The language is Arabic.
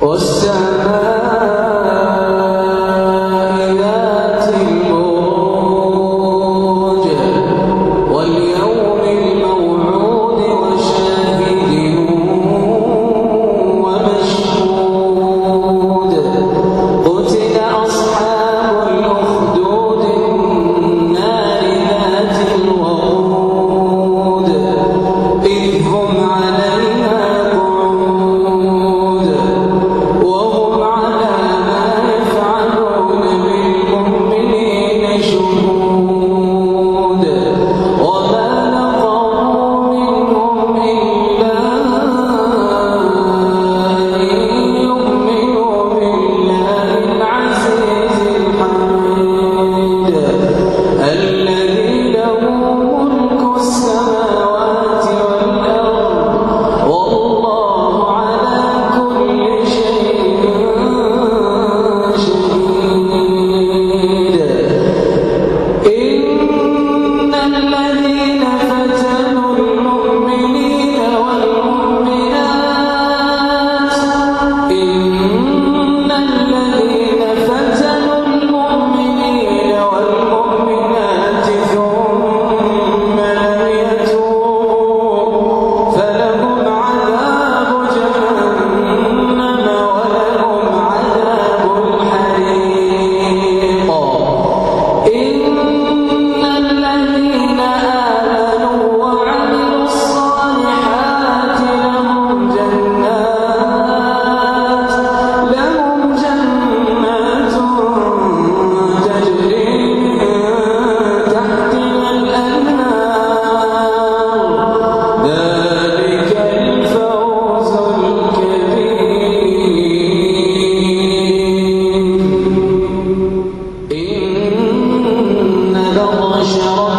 والسماء la la la Krishna.